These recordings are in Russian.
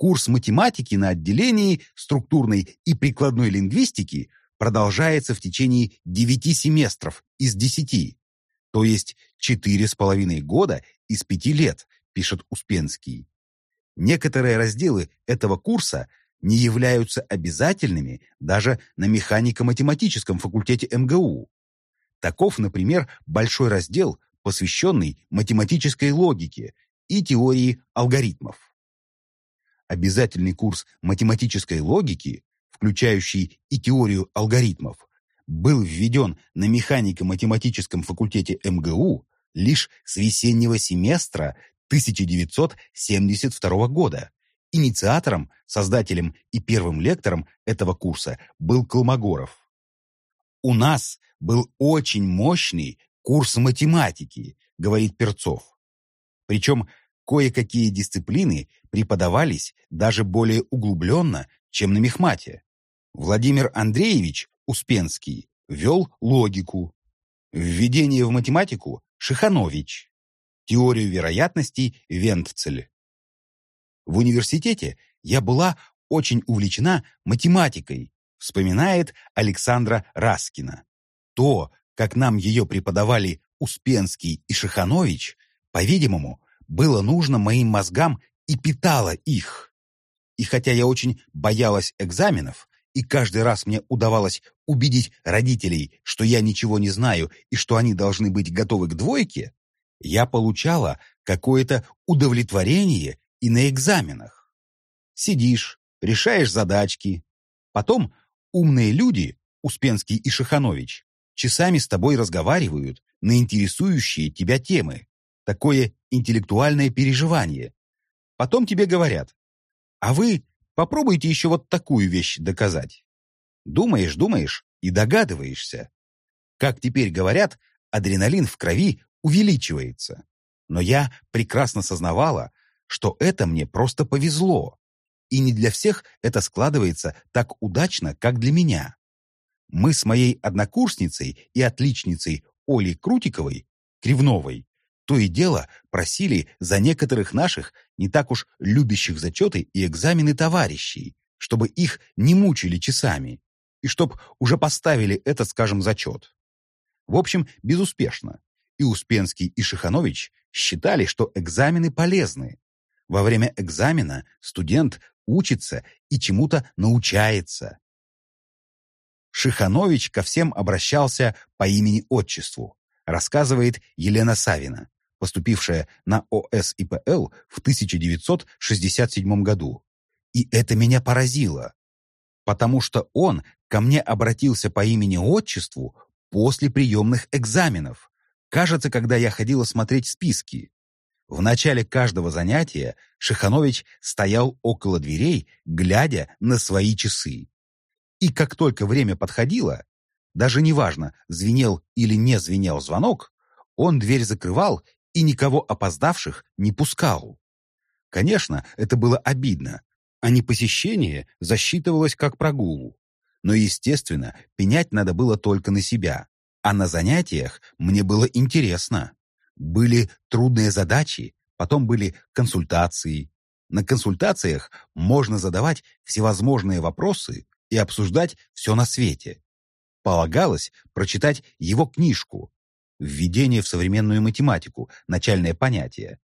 Курс математики на отделении структурной и прикладной лингвистики продолжается в течение 9 семестров из 10, то есть 4,5 года из 5 лет, пишет Успенский. Некоторые разделы этого курса не являются обязательными даже на механико-математическом факультете МГУ. Таков, например, большой раздел, посвященный математической логике и теории алгоритмов. Обязательный курс математической логики, включающий и теорию алгоритмов, был введен на механико-математическом факультете МГУ лишь с весеннего семестра 1972 года. Инициатором, создателем и первым лектором этого курса был Колмогоров. «У нас был очень мощный курс математики», говорит Перцов. Причем кое-какие дисциплины преподавались даже более углубленно, чем на мехмате. Владимир Андреевич Успенский вел логику, введение в математику Шиханович, теорию вероятностей Вентцель. В университете я была очень увлечена математикой, вспоминает Александра Раскина. То, как нам ее преподавали Успенский и Шиханович, по-видимому, было нужно моим мозгам и питало их. И хотя я очень боялась экзаменов, и каждый раз мне удавалось убедить родителей, что я ничего не знаю и что они должны быть готовы к двойке, я получала какое-то удовлетворение и на экзаменах. Сидишь, решаешь задачки. Потом умные люди, Успенский и Шиханович, часами с тобой разговаривают на интересующие тебя темы. Такое интеллектуальное переживание. Потом тебе говорят, а вы попробуйте еще вот такую вещь доказать. Думаешь, думаешь и догадываешься. Как теперь говорят, адреналин в крови увеличивается. Но я прекрасно сознавала, что это мне просто повезло. И не для всех это складывается так удачно, как для меня. Мы с моей однокурсницей и отличницей Олей Крутиковой, Кривновой, то и дело просили за некоторых наших, не так уж любящих зачеты и экзамены товарищей, чтобы их не мучили часами, и чтоб уже поставили этот, скажем, зачет. В общем, безуспешно. И Успенский, и Шиханович считали, что экзамены полезны. Во время экзамена студент учится и чему-то научается. Шиханович ко всем обращался по имени-отчеству, рассказывает Елена Савина поступившая на ОСИПЛ в 1967 году. И это меня поразило, потому что он ко мне обратился по имени-отчеству после приемных экзаменов, кажется, когда я ходила смотреть списки. В начале каждого занятия Шиханович стоял около дверей, глядя на свои часы. И как только время подходило, даже неважно, звенел или не звенел звонок, он дверь закрывал и никого опоздавших не пускал. Конечно, это было обидно, а непосещение засчитывалось как прогулу. Но, естественно, пенять надо было только на себя. А на занятиях мне было интересно. Были трудные задачи, потом были консультации. На консультациях можно задавать всевозможные вопросы и обсуждать все на свете. Полагалось прочитать его книжку введение в современную математику, начальное понятие.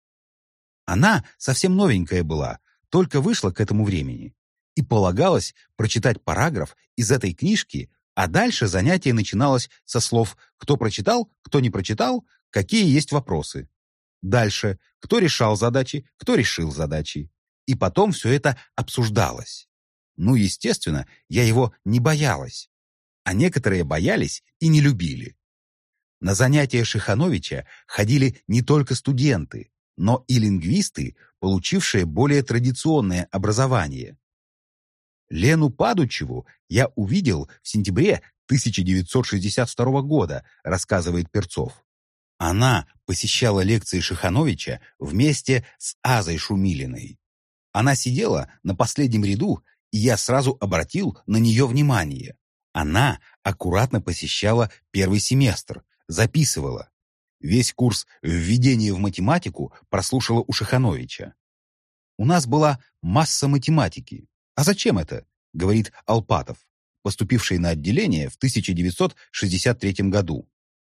Она совсем новенькая была, только вышла к этому времени. И полагалось прочитать параграф из этой книжки, а дальше занятие начиналось со слов «кто прочитал», «кто не прочитал», «какие есть вопросы». Дальше «кто решал задачи», «кто решил задачи». И потом все это обсуждалось. Ну, естественно, я его не боялась. А некоторые боялись и не любили. На занятия Шихановича ходили не только студенты, но и лингвисты, получившие более традиционное образование. Лену Падучеву я увидел в сентябре 1962 года, рассказывает Перцов. Она посещала лекции Шихановича вместе с Азой Шумилиной. Она сидела на последнем ряду, и я сразу обратил на нее внимание. Она аккуратно посещала первый семестр, записывала. Весь курс введения в математику прослушала у Шахановича. У нас была масса математики. А зачем это? Говорит Алпатов, поступивший на отделение в 1963 году.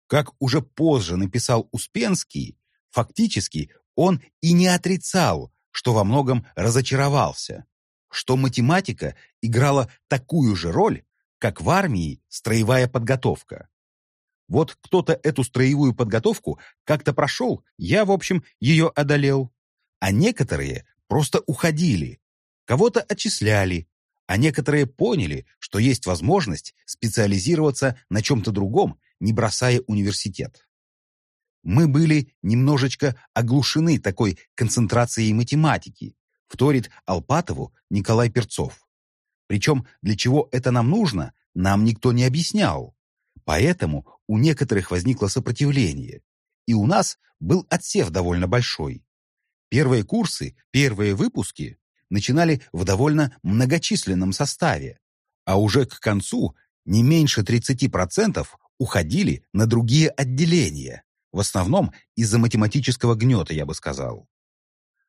Как уже позже написал Успенский, фактически он и не отрицал, что во многом разочаровался, что математика играла такую же роль, как в армии строевая подготовка. Вот кто-то эту строевую подготовку как-то прошел, я, в общем, ее одолел. А некоторые просто уходили, кого-то отчисляли, а некоторые поняли, что есть возможность специализироваться на чем-то другом, не бросая университет. Мы были немножечко оглушены такой концентрацией математики, вторит Алпатову Николай Перцов. Причем для чего это нам нужно, нам никто не объяснял. Поэтому у некоторых возникло сопротивление, и у нас был отсев довольно большой. Первые курсы, первые выпуски начинали в довольно многочисленном составе, а уже к концу не меньше 30% уходили на другие отделения, в основном из-за математического гнета, я бы сказал.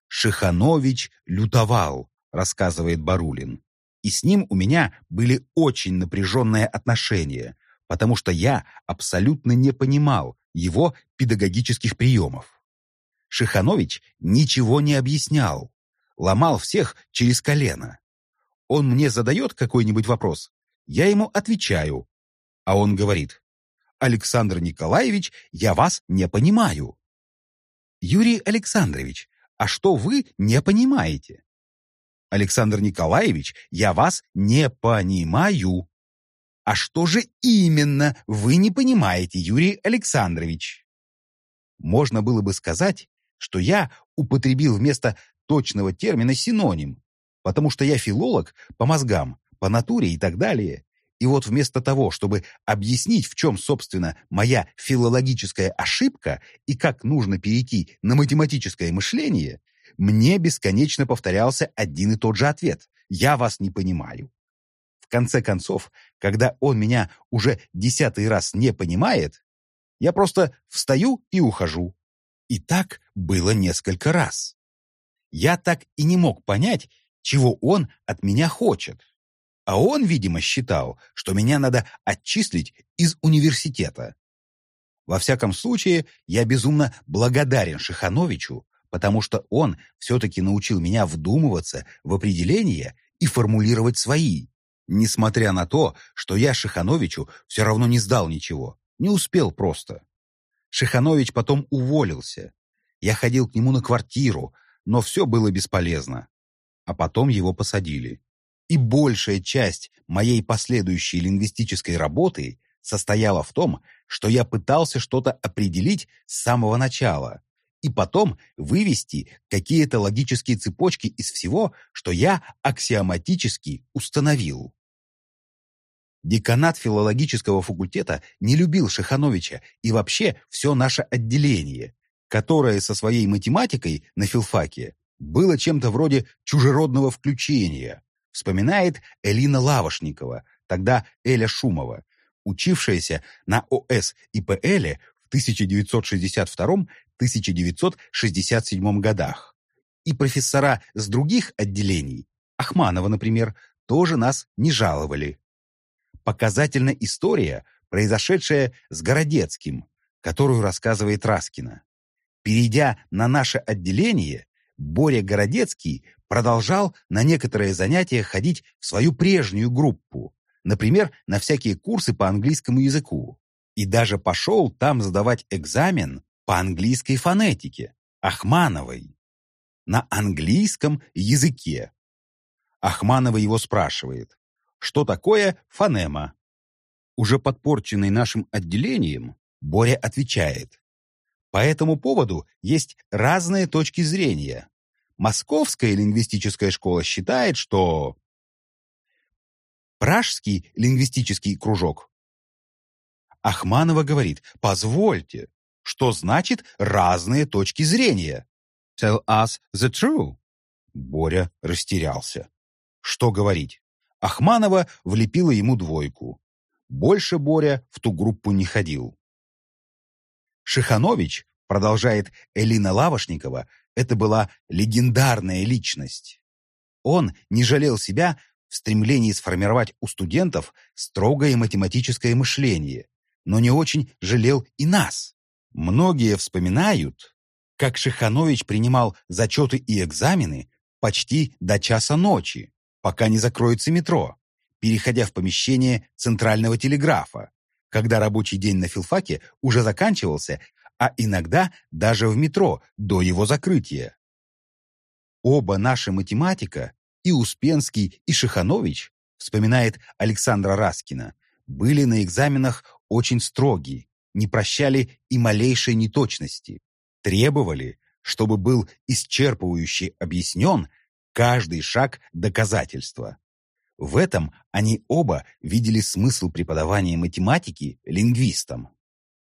«Шиханович лютовал», — рассказывает Барулин. «И с ним у меня были очень напряженные отношения, потому что я абсолютно не понимал его педагогических приемов. Шиханович ничего не объяснял, ломал всех через колено. Он мне задает какой-нибудь вопрос, я ему отвечаю, а он говорит, «Александр Николаевич, я вас не понимаю». «Юрий Александрович, а что вы не понимаете?» «Александр Николаевич, я вас не понимаю». «А что же именно вы не понимаете, Юрий Александрович?» Можно было бы сказать, что я употребил вместо точного термина синоним, потому что я филолог по мозгам, по натуре и так далее. И вот вместо того, чтобы объяснить, в чем, собственно, моя филологическая ошибка и как нужно перейти на математическое мышление, мне бесконечно повторялся один и тот же ответ «Я вас не понимаю». Конце концов, когда он меня уже десятый раз не понимает, я просто встаю и ухожу. И так было несколько раз. Я так и не мог понять, чего он от меня хочет. А он, видимо, считал, что меня надо отчислить из университета. Во всяком случае, я безумно благодарен Шихановичу, потому что он все-таки научил меня вдумываться в определения и формулировать свои, Несмотря на то, что я Шихановичу все равно не сдал ничего. Не успел просто. Шиханович потом уволился. Я ходил к нему на квартиру, но все было бесполезно. А потом его посадили. И большая часть моей последующей лингвистической работы состояла в том, что я пытался что-то определить с самого начала и потом вывести какие-то логические цепочки из всего, что я аксиоматически установил. Деканат филологического факультета не любил Шихановича и вообще все наше отделение, которое со своей математикой на филфаке было чем-то вроде чужеродного включения, вспоминает Элина Лавошникова, тогда Эля Шумова, учившаяся на ОС и ПЛ в 1962-1967 годах. И профессора с других отделений, Ахманова, например, тоже нас не жаловали показательна история, произошедшая с Городецким, которую рассказывает Раскина. Перейдя на наше отделение, Боря Городецкий продолжал на некоторые занятия ходить в свою прежнюю группу, например, на всякие курсы по английскому языку, и даже пошел там сдавать экзамен по английской фонетике, Ахмановой, на английском языке. Ахманова его спрашивает, что такое фонема. Уже подпорченный нашим отделением, Боря отвечает. По этому поводу есть разные точки зрения. Московская лингвистическая школа считает, что... Пражский лингвистический кружок. Ахманова говорит, позвольте, что значит разные точки зрения? Tell us the truth. Боря растерялся. Что говорить? Ахманова влепила ему двойку. Больше Боря в ту группу не ходил. Шиханович, продолжает Элина Лавошникова, Это была легендарная личность. Он не жалел себя в стремлении сформировать у студентов строгое математическое мышление, но не очень жалел и нас. Многие вспоминают, как Шиханович принимал зачеты и экзамены почти до часа ночи, пока не закроется метро, переходя в помещение центрального телеграфа, когда рабочий день на филфаке уже заканчивался, а иногда даже в метро до его закрытия. Оба наши математика, и Успенский, и Шиханович, вспоминает Александра Раскина, были на экзаменах очень строги, не прощали и малейшей неточности, требовали, чтобы был исчерпывающе объяснен каждый шаг доказательства. В этом они оба видели смысл преподавания математики лингвистам.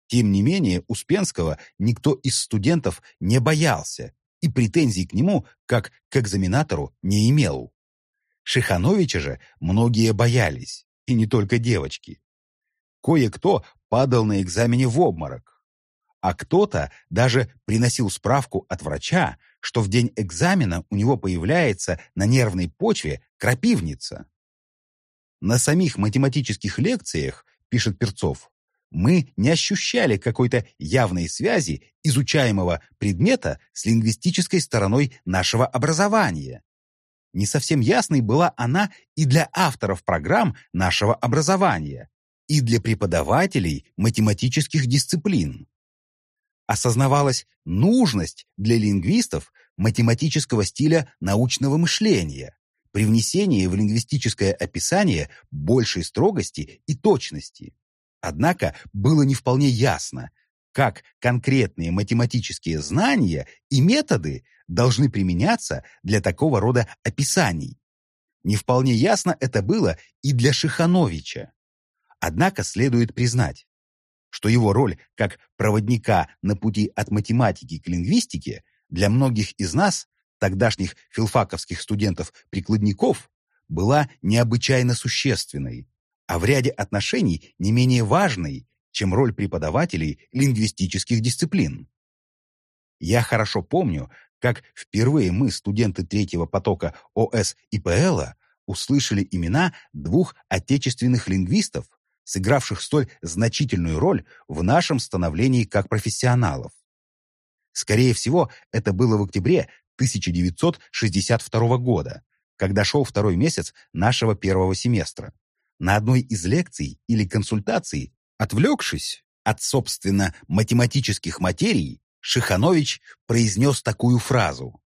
Тем не менее, Успенского никто из студентов не боялся и претензий к нему, как к экзаменатору, не имел. Шихановича же многие боялись, и не только девочки. Кое-кто падал на экзамене в обморок, а кто-то даже приносил справку от врача, что в день экзамена у него появляется на нервной почве крапивница. На самих математических лекциях, пишет Перцов, мы не ощущали какой-то явной связи изучаемого предмета с лингвистической стороной нашего образования. Не совсем ясной была она и для авторов программ нашего образования, и для преподавателей математических дисциплин. Осознавалась нужность для лингвистов математического стиля научного мышления, при внесении в лингвистическое описание большей строгости и точности. Однако было не вполне ясно, как конкретные математические знания и методы должны применяться для такого рода описаний. Не вполне ясно это было и для Шихановича. Однако следует признать, что его роль как проводника на пути от математики к лингвистике для многих из нас, тогдашних филфаковских студентов-прикладников, была необычайно существенной, а в ряде отношений не менее важной, чем роль преподавателей лингвистических дисциплин. Я хорошо помню, как впервые мы, студенты третьего потока ОС и ПЛа, услышали имена двух отечественных лингвистов, сыгравших столь значительную роль в нашем становлении как профессионалов. Скорее всего, это было в октябре 1962 года, когда шел второй месяц нашего первого семестра. На одной из лекций или консультаций, отвлекшись от, собственно, математических материй, Шиханович произнес такую фразу.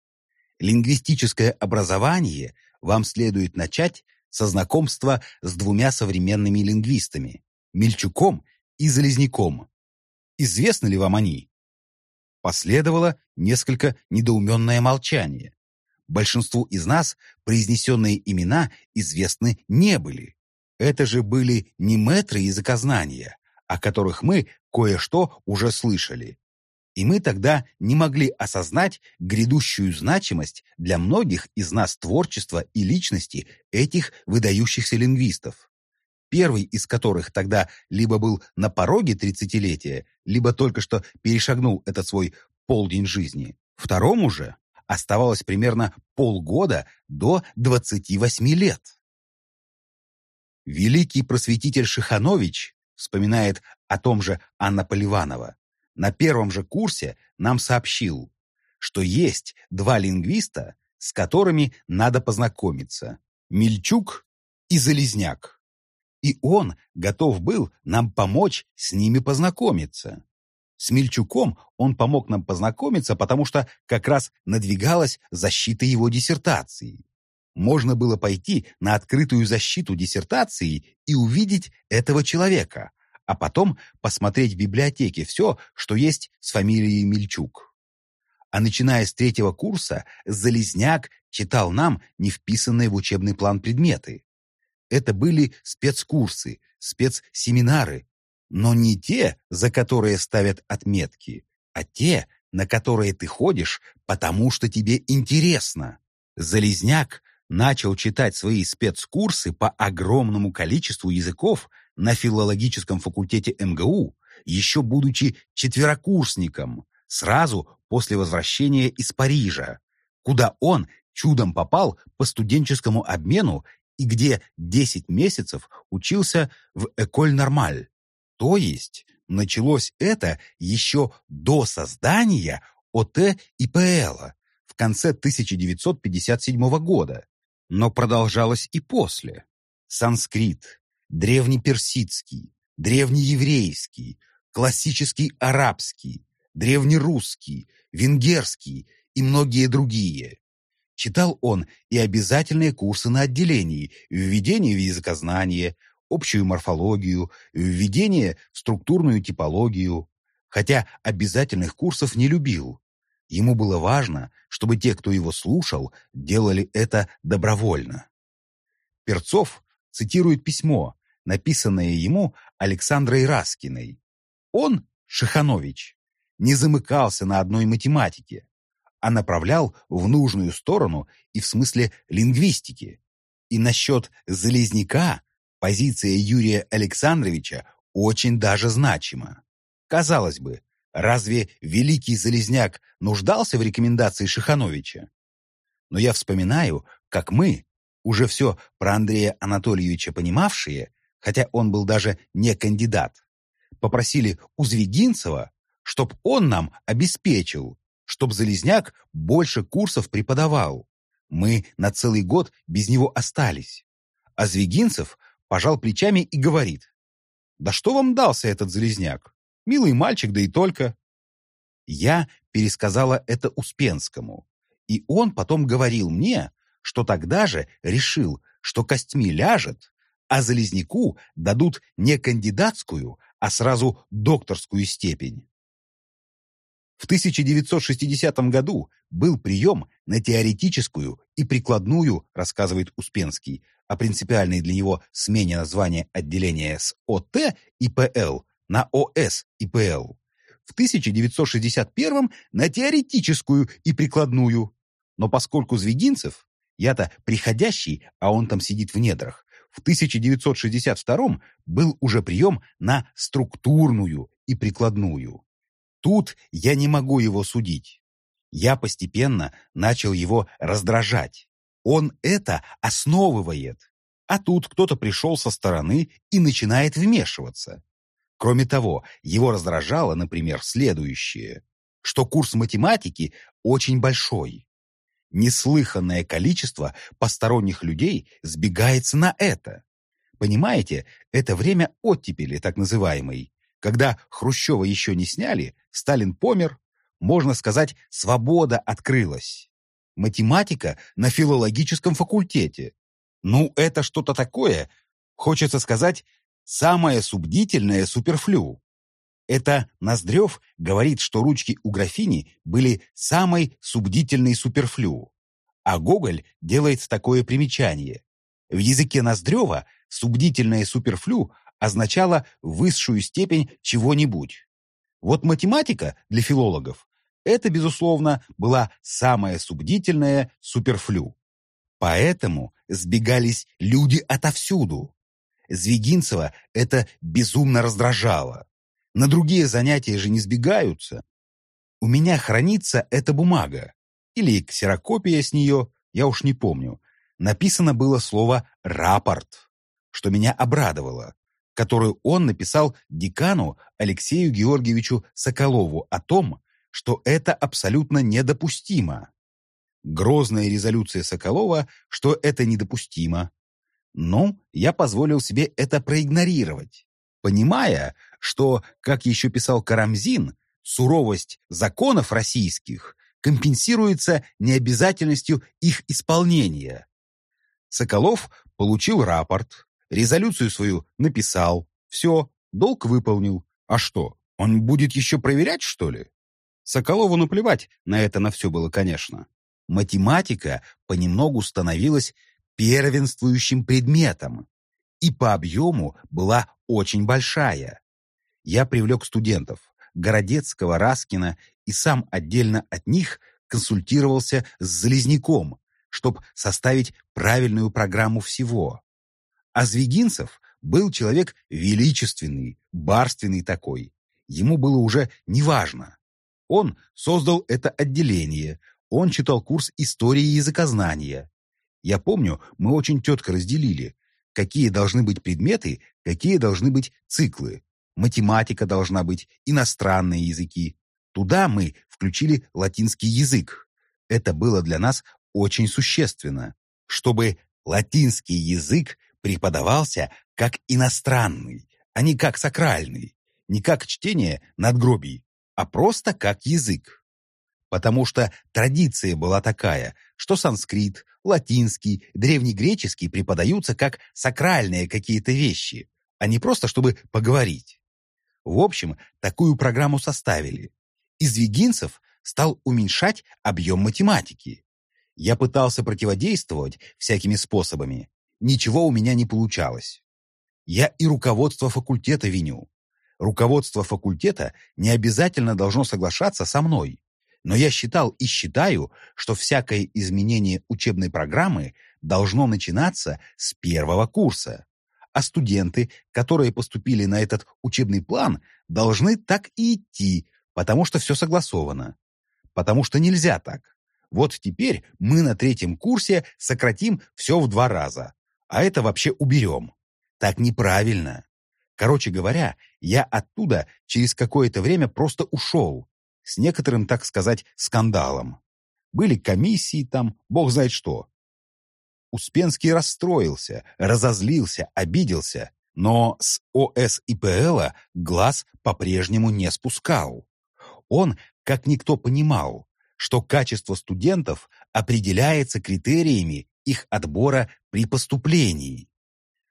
«Лингвистическое образование вам следует начать со знакомства с двумя современными лингвистами – Мельчуком и Залезняком. Известны ли вам они? Последовало несколько недоуменное молчание. Большинству из нас произнесенные имена известны не были. Это же были не метры языкознания, о которых мы кое-что уже слышали. И мы тогда не могли осознать грядущую значимость для многих из нас творчества и личности этих выдающихся лингвистов. Первый из которых тогда либо был на пороге тридцатилетия, либо только что перешагнул этот свой полдень жизни. Второму же оставалось примерно полгода до 28 лет. Великий просветитель Шиханович вспоминает о том же Анна Поливанова на первом же курсе нам сообщил, что есть два лингвиста, с которыми надо познакомиться – Мельчук и Залезняк. И он готов был нам помочь с ними познакомиться. С Мельчуком он помог нам познакомиться, потому что как раз надвигалась защита его диссертации. Можно было пойти на открытую защиту диссертации и увидеть этого человека, а потом посмотреть в библиотеке все, что есть с фамилией Мельчук. А начиная с третьего курса, Залезняк читал нам не вписанные в учебный план предметы. Это были спецкурсы, спецсеминары, но не те, за которые ставят отметки, а те, на которые ты ходишь, потому что тебе интересно. Залезняк начал читать свои спецкурсы по огромному количеству языков на филологическом факультете МГУ, еще будучи четверокурсником, сразу после возвращения из Парижа, куда он чудом попал по студенческому обмену и где 10 месяцев учился в Эколь Нормаль. То есть началось это еще до создания ОТ и ПЛа в конце 1957 года, но продолжалось и после. Санскрит, древнеперсидский, древнееврейский, классический арабский, древнерусский, венгерский и многие другие. Читал он и обязательные курсы на отделении, введение в языкознание, общую морфологию, введение в структурную типологию, хотя обязательных курсов не любил. Ему было важно, чтобы те, кто его слушал, делали это добровольно. Перцов цитирует письмо, написанное ему Александрой Раскиной. Он, Шиханович, не замыкался на одной математике, а направлял в нужную сторону и в смысле лингвистики. И насчет «Залезняка» позиция Юрия Александровича очень даже значима. Казалось бы, разве великий Залезняк нуждался в рекомендации Шихановича? Но я вспоминаю, как мы, уже все про Андрея Анатольевича понимавшие, хотя он был даже не кандидат, попросили у Звегинцева, чтоб он нам обеспечил, чтоб Залезняк больше курсов преподавал. Мы на целый год без него остались. А Звегинцев пожал плечами и говорит, «Да что вам дался этот Залезняк? Милый мальчик, да и только». Я пересказала это Успенскому, и он потом говорил мне, что тогда же решил, что костьми ляжет, а Залезняку дадут не кандидатскую, а сразу докторскую степень. В 1960 году был прием на теоретическую и прикладную, рассказывает Успенский, о принципиальной для него смене названия отделения с ОТ и ПЛ на ОС и ПЛ. В 1961 на теоретическую и прикладную. Но поскольку Звегинцев, я-то приходящий, а он там сидит в недрах, в 1962 был уже прием на структурную и прикладную. Тут я не могу его судить. Я постепенно начал его раздражать. Он это основывает. А тут кто-то пришел со стороны и начинает вмешиваться. Кроме того, его раздражало, например, следующее, что курс математики очень большой неслыханное количество посторонних людей сбегается на это. Понимаете, это время оттепели, так называемой. Когда Хрущева еще не сняли, Сталин помер, можно сказать, свобода открылась. Математика на филологическом факультете. Ну, это что-то такое, хочется сказать, самое субдительное суперфлю. Это Ноздрев говорит, что ручки у графини были самой субдительной суперфлю. А Гоголь делает такое примечание. В языке Ноздрева субдительное суперфлю означало высшую степень чего-нибудь. Вот математика для филологов – это, безусловно, была самая субдительная суперфлю. Поэтому сбегались люди отовсюду. Звегинцева это безумно раздражало. На другие занятия же не сбегаются. У меня хранится эта бумага. Или ксерокопия с нее, я уж не помню. Написано было слово «рапорт», что меня обрадовало, которую он написал декану Алексею Георгиевичу Соколову о том, что это абсолютно недопустимо. Грозная резолюция Соколова, что это недопустимо. Ну, я позволил себе это проигнорировать понимая, что, как еще писал Карамзин, суровость законов российских компенсируется необязательностью их исполнения. Соколов получил рапорт, резолюцию свою написал, все, долг выполнил. А что, он будет еще проверять, что ли? Соколову наплевать на это на все было, конечно. Математика понемногу становилась первенствующим предметом и по объему была очень большая. Я привлек студентов Городецкого, Раскина и сам отдельно от них консультировался с Залезняком, чтобы составить правильную программу всего. А Звегинцев был человек величественный, барственный такой. Ему было уже неважно. Он создал это отделение, он читал курс истории языкознания. Я помню, мы очень четко разделили, какие должны быть предметы, какие должны быть циклы. Математика должна быть, иностранные языки. Туда мы включили латинский язык. Это было для нас очень существенно, чтобы латинский язык преподавался как иностранный, а не как сакральный, не как чтение надгробий, а просто как язык. Потому что традиция была такая, что санскрит, латинский, древнегреческий преподаются как сакральные какие-то вещи, а не просто чтобы поговорить. В общем, такую программу составили. Из вегинцев стал уменьшать объем математики. Я пытался противодействовать всякими способами. Ничего у меня не получалось. Я и руководство факультета виню. Руководство факультета не обязательно должно соглашаться со мной. Но я считал и считаю, что всякое изменение учебной программы должно начинаться с первого курса а студенты, которые поступили на этот учебный план, должны так и идти, потому что все согласовано. Потому что нельзя так. Вот теперь мы на третьем курсе сократим все в два раза, а это вообще уберем. Так неправильно. Короче говоря, я оттуда через какое-то время просто ушел, с некоторым, так сказать, скандалом. Были комиссии там, бог знает что. Успенский расстроился, разозлился, обиделся, но с ОС и ПЛа глаз по-прежнему не спускал. Он, как никто понимал, что качество студентов определяется критериями их отбора при поступлении.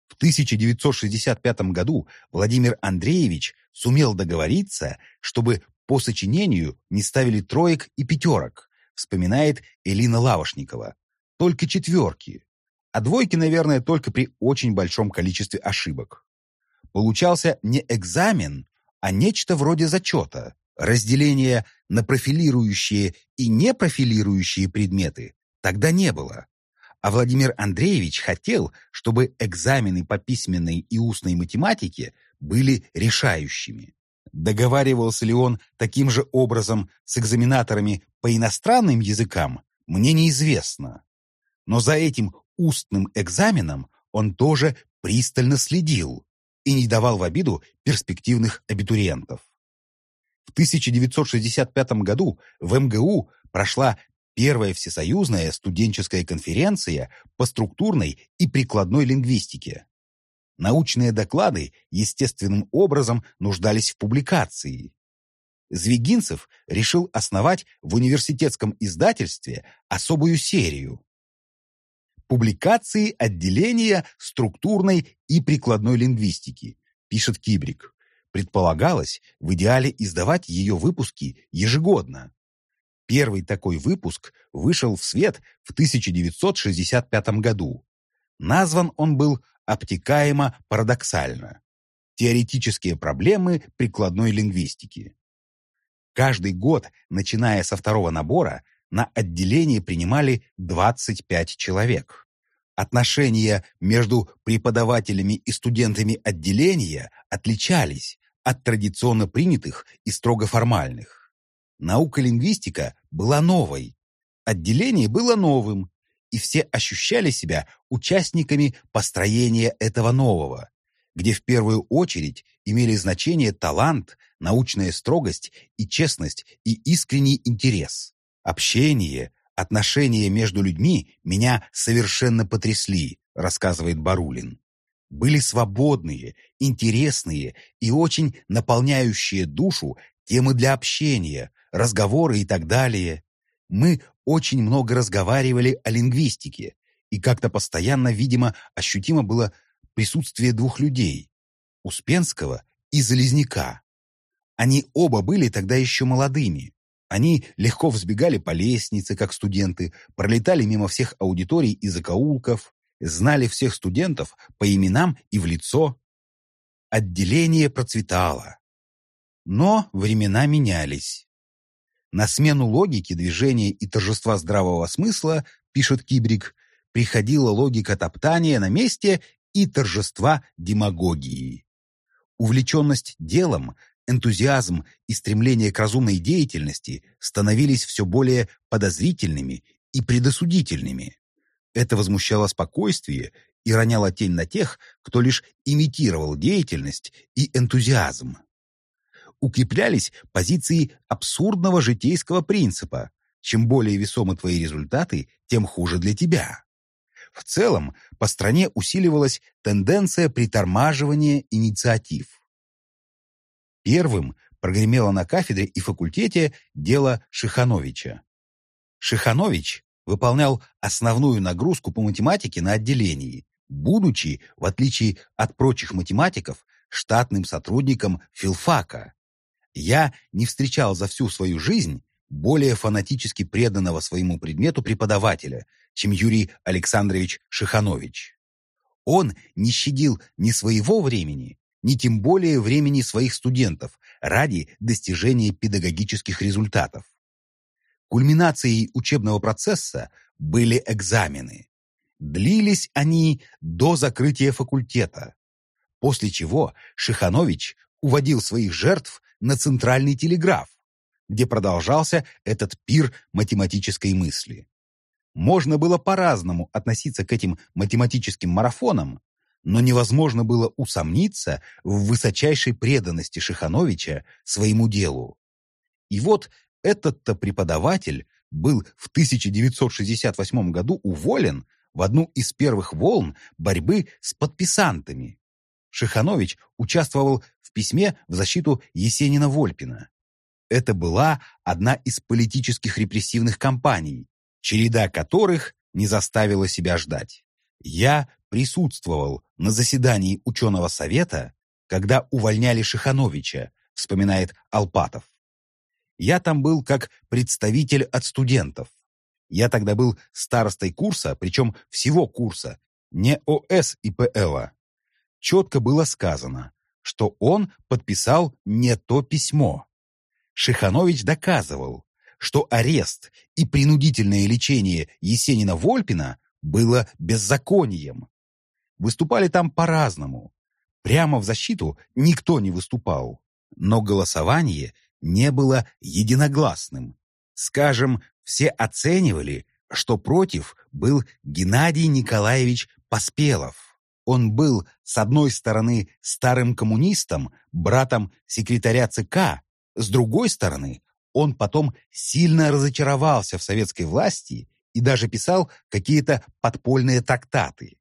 В 1965 году Владимир Андреевич сумел договориться, чтобы по сочинению не ставили троек и пятерок, вспоминает Элина Лавошникова, только четверки а двойки, наверное, только при очень большом количестве ошибок. Получался не экзамен, а нечто вроде зачета, разделения на профилирующие и непрофилирующие предметы тогда не было. А Владимир Андреевич хотел, чтобы экзамены по письменной и устной математике были решающими. Договаривался ли он таким же образом с экзаменаторами по иностранным языкам, мне неизвестно. Но за этим устным экзаменам он тоже пристально следил и не давал в обиду перспективных абитуриентов. В 1965 году в МГУ прошла первая всесоюзная студенческая конференция по структурной и прикладной лингвистике. Научные доклады естественным образом нуждались в публикации. Звегинцев решил основать в университетском издательстве особую серию публикации отделения структурной и прикладной лингвистики, пишет Кибрик. Предполагалось в идеале издавать ее выпуски ежегодно. Первый такой выпуск вышел в свет в 1965 году. Назван он был обтекаемо парадоксально. Теоретические проблемы прикладной лингвистики. Каждый год, начиная со второго набора, на отделение принимали 25 человек. Отношения между преподавателями и студентами отделения отличались от традиционно принятых и строго формальных. Наука-лингвистика была новой, отделение было новым, и все ощущали себя участниками построения этого нового, где в первую очередь имели значение талант, научная строгость и честность и искренний интерес. Общение, отношения между людьми меня совершенно потрясли, рассказывает Барулин. Были свободные, интересные и очень наполняющие душу темы для общения, разговоры и так далее. Мы очень много разговаривали о лингвистике, и как-то постоянно, видимо, ощутимо было присутствие двух людей – Успенского и Залезняка. Они оба были тогда еще молодыми, они легко взбегали по лестнице, как студенты, пролетали мимо всех аудиторий и закоулков, знали всех студентов по именам и в лицо. Отделение процветало. Но времена менялись. На смену логики движения и торжества здравого смысла, пишет Кибрик, приходила логика топтания на месте и торжества демагогии. Увлеченность делом энтузиазм и стремление к разумной деятельности становились все более подозрительными и предосудительными. Это возмущало спокойствие и роняло тень на тех, кто лишь имитировал деятельность и энтузиазм. Укреплялись позиции абсурдного житейского принципа «чем более весомы твои результаты, тем хуже для тебя». В целом, по стране усиливалась тенденция притормаживания инициатив. Первым прогремело на кафедре и факультете дело Шихановича. Шиханович выполнял основную нагрузку по математике на отделении, будучи, в отличие от прочих математиков, штатным сотрудником филфака. Я не встречал за всю свою жизнь более фанатически преданного своему предмету преподавателя, чем Юрий Александрович Шиханович. Он не щадил ни своего времени, ни тем более времени своих студентов ради достижения педагогических результатов. Кульминацией учебного процесса были экзамены. Длились они до закрытия факультета, после чего Шиханович уводил своих жертв на центральный телеграф, где продолжался этот пир математической мысли. Можно было по-разному относиться к этим математическим марафонам, но невозможно было усомниться в высочайшей преданности Шихановича своему делу. И вот этот-то преподаватель был в 1968 году уволен в одну из первых волн борьбы с подписантами. Шиханович участвовал в письме в защиту Есенина-Вольпина. Это была одна из политических репрессивных кампаний, череда которых не заставила себя ждать. Я присутствовал на заседании ученого совета, когда увольняли Шихановича, вспоминает Алпатов. Я там был как представитель от студентов. Я тогда был старостой курса, причем всего курса, не ОС и ПЛа. Четко было сказано, что он подписал не то письмо. Шиханович доказывал, что арест и принудительное лечение Есенина-Вольпина было беззаконием. Выступали там по-разному. Прямо в защиту никто не выступал. Но голосование не было единогласным. Скажем, все оценивали, что против был Геннадий Николаевич Поспелов. Он был, с одной стороны, старым коммунистом, братом секретаря ЦК, с другой стороны, он потом сильно разочаровался в советской власти и даже писал какие-то подпольные трактаты.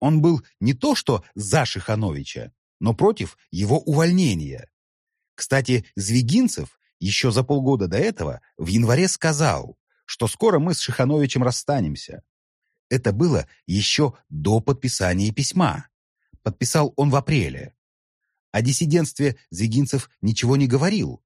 Он был не то что за Шихановича, но против его увольнения. Кстати, Звегинцев еще за полгода до этого в январе сказал, что скоро мы с Шихановичем расстанемся. Это было еще до подписания письма. Подписал он в апреле. О диссидентстве Звегинцев ничего не говорил,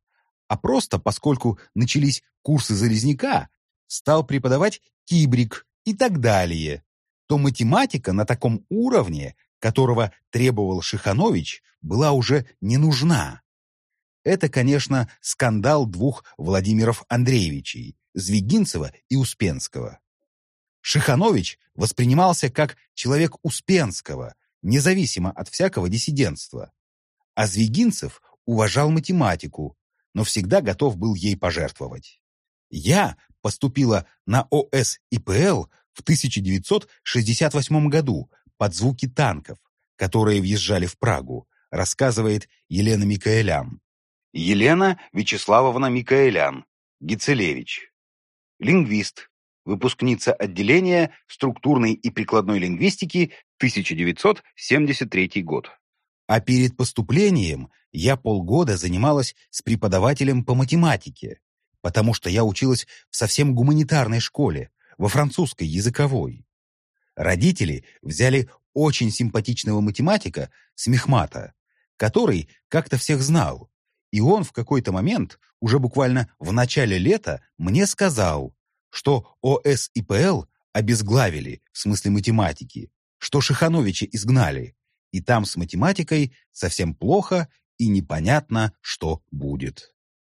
а просто, поскольку начались курсы Залезняка, стал преподавать кибрик и так далее, то математика на таком уровне, которого требовал Шиханович, была уже не нужна. Это, конечно, скандал двух Владимиров Андреевичей, Звегинцева и Успенского. Шиханович воспринимался как человек Успенского, независимо от всякого диссидентства. А Звегинцев уважал математику, но всегда готов был ей пожертвовать. Я поступила на ОС ИПЛ в 1968 году под звуки танков, которые въезжали в Прагу, рассказывает Елена Микаэлян. Елена Вячеславовна Микаэлян, Гицелевич. Лингвист, выпускница отделения структурной и прикладной лингвистики 1973 год. А перед поступлением я полгода занималась с преподавателем по математике, потому что я училась в совсем гуманитарной школе, во французской языковой. Родители взяли очень симпатичного математика Смехмата, который как-то всех знал, и он в какой-то момент, уже буквально в начале лета, мне сказал, что ОС и ПЛ обезглавили, в смысле математики, что Шихановича изгнали, и там с математикой совсем плохо и непонятно, что будет.